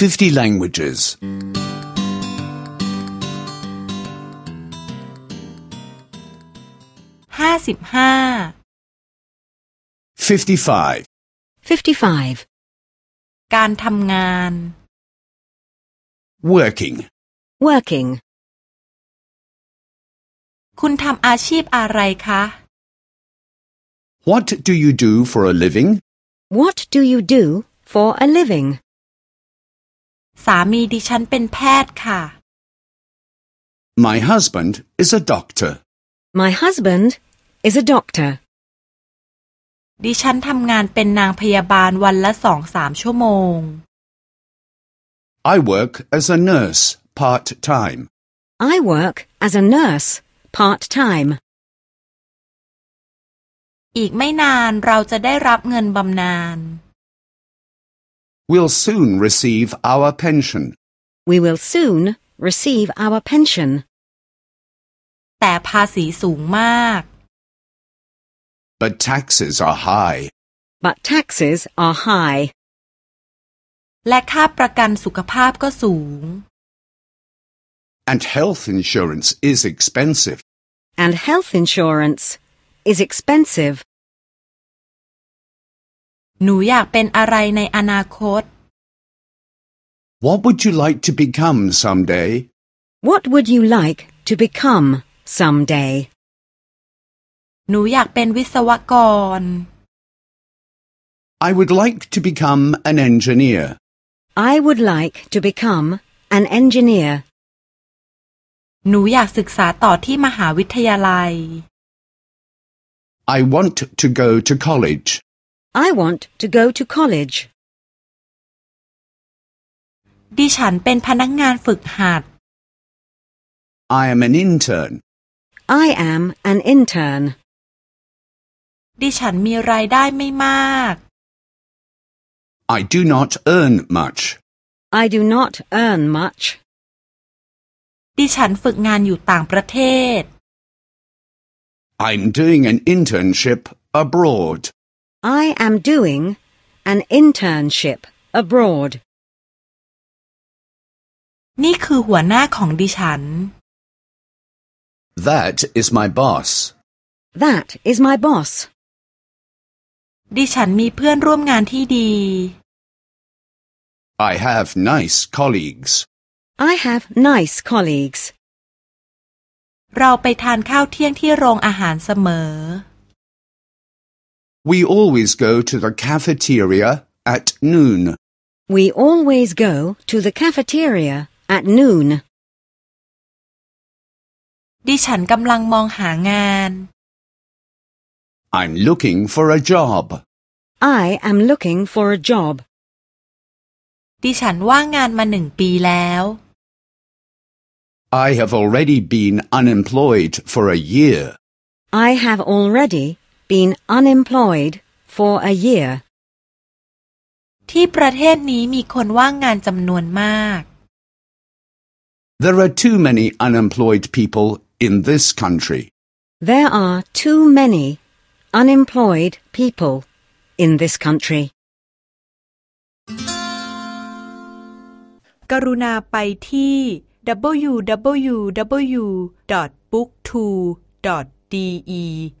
50 languages. ห้าสิบห้า 55. 55. การทำงาน Working. Working. คุณทำอาชีพอะไรคะ What do you do for a living? What do you do for a living? สามีดิฉันเป็นแพทย์ค่ะ My husband is a doctor. My husband is a doctor. ดิฉันทำงานเป็นนางพยาบาลวันละสองสามชั่วโมง I work as a nurse part-time. I work as a nurse part-time. อีกไม่นานเราจะได้รับเงินบำนาญ We'll soon receive our pension. We will soon receive our pension. แต่ภาษีสูงมาก But taxes are high. But taxes are high. และค่าประกันสุขภาพก็สูง And health insurance is expensive. And health insurance is expensive. หนูอยากเป็นอะไรในอนาคต What would you like to become someday? What would you like to become someday? หนูอยากเป็นวิศวกร I would like to become an engineer. I would like to become an engineer. หนูอยากศึกษาต่อที่มหาวิทยาลัย I want to go to college. I want to go to college. ดิฉันเป็นพนักงานฝึกหัด I am an intern. I am an intern. ดิฉันมีรายได้ไม่มาก I do not earn much. I do not earn much. ดิฉันฝึกงานอยู่ต่างประเทศ I'm doing an internship abroad. I am doing an internship abroad. นี่คือหัวหน้าของดิฉัน That is my boss. That is my boss. ดิฉันมีเพื่อนร่วมงานที่ดี I have nice colleagues. I have nice colleagues. เราไปทานข้าวเที่ยงที่โรงอาหารเสมอ We always go to the cafeteria at noon. We always go to the cafeteria at noon. ดิฉันกำลังมองหางาน I'm looking for a job. I am looking for a job. ดิฉันว่างงานมาหนึ่งปีแล้ว I have already been unemployed for a year. I have already been unemployed for a year. ที่ประเทศนี้มีคนว่างงานจำนวนมาก There are too many unemployed people in this country. There are too many unemployed people in this country. กรุณาไปที่ www.booktwo.de